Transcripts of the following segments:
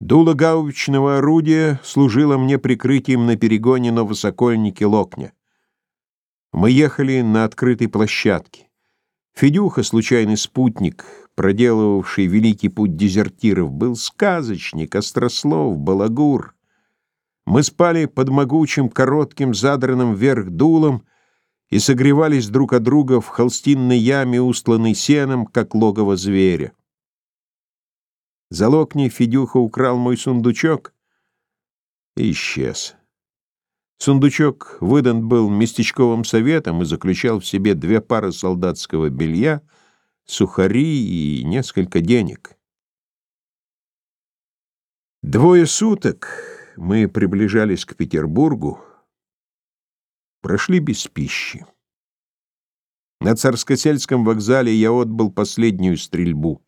Дуло гаубичного орудия служило мне прикрытием на перегоне на высокольнике Локня. Мы ехали на открытой площадке. Федюха, случайный спутник, проделывавший великий путь дезертиров, был сказочник, острослов, балагур. Мы спали под могучим, коротким, задранным вверх дулом и согревались друг от друга в холстинной яме, устланной сеном, как логово зверя. За локни Федюха украл мой сундучок и исчез. Сундучок выдан был местечковым советом и заключал в себе две пары солдатского белья, сухари и несколько денег. Двое суток мы приближались к Петербургу, прошли без пищи. На Царскосельском вокзале я отбыл последнюю стрельбу.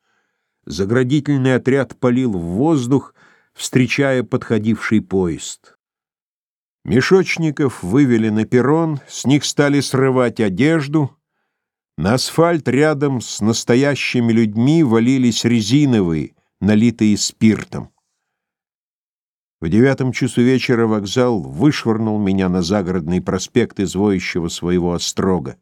Заградительный отряд палил в воздух, встречая подходивший поезд. Мешочников вывели на перрон, с них стали срывать одежду. На асфальт рядом с настоящими людьми валились резиновые, налитые спиртом. В девятом часу вечера вокзал вышвырнул меня на загородный проспект извоющего своего острога.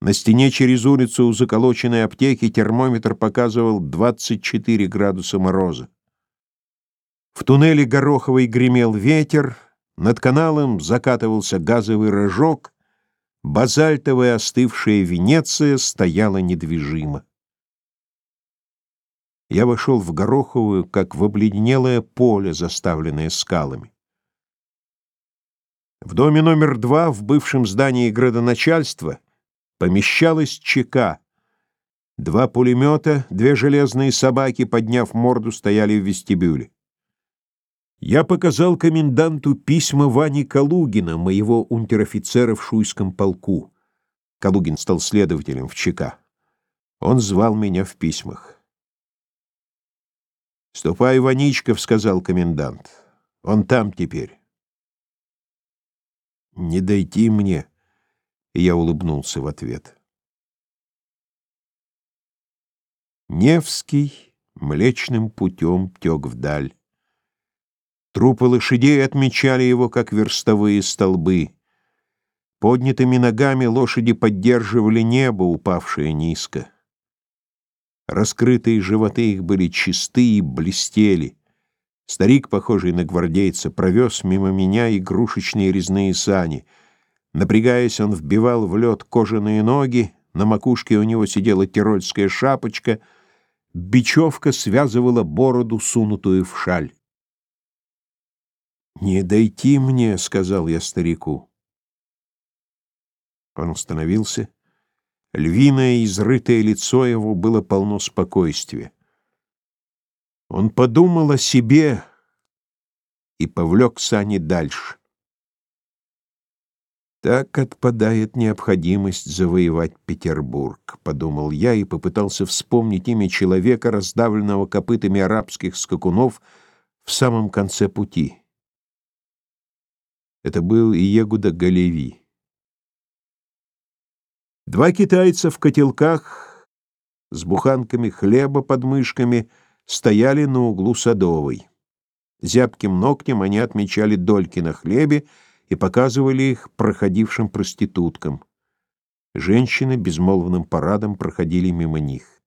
На стене через улицу у заколоченной аптеки термометр показывал 24 градуса мороза. В туннеле Гороховой гремел ветер, над каналом закатывался газовый рожок, базальтовая остывшая Венеция стояла недвижимо. Я вошел в Гороховую, как в обледенелое поле, заставленное скалами. В доме номер два, в бывшем здании градоначальства, помещалась ЧК. Два пулемета, две железные собаки, подняв морду, стояли в вестибюле. Я показал коменданту письма Вани Калугина, моего унтер-офицера в Шуйском полку. Калугин стал следователем в ЧК. Он звал меня в письмах. «Ступай, Ваничков», — сказал комендант. «Он там теперь». «Не дойти мне», — я улыбнулся в ответ. Невский млечным путем тек вдаль. Трупы лошадей отмечали его, как верстовые столбы. Поднятыми ногами лошади поддерживали небо, упавшее низко. Раскрытые животы их были чисты и блестели. Старик, похожий на гвардейца, провез мимо меня игрушечные резные сани. Напрягаясь, он вбивал в лед кожаные ноги, на макушке у него сидела тирольская шапочка, бечевка связывала бороду, сунутую в шаль. «Не дойти мне», — сказал я старику. Он остановился. Львиное изрытое лицо его было полно спокойствия. Он подумал о себе и повлек сани дальше. Так отпадает необходимость завоевать Петербург, подумал я и попытался вспомнить имя человека, раздавленного копытами арабских скакунов в самом конце пути. Это был Иегуда Галеви. Два китайца в котелках с буханками хлеба под мышками стояли на углу Садовой. Зябким ногтем они отмечали дольки на хлебе и показывали их проходившим проституткам. Женщины безмолвным парадом проходили мимо них.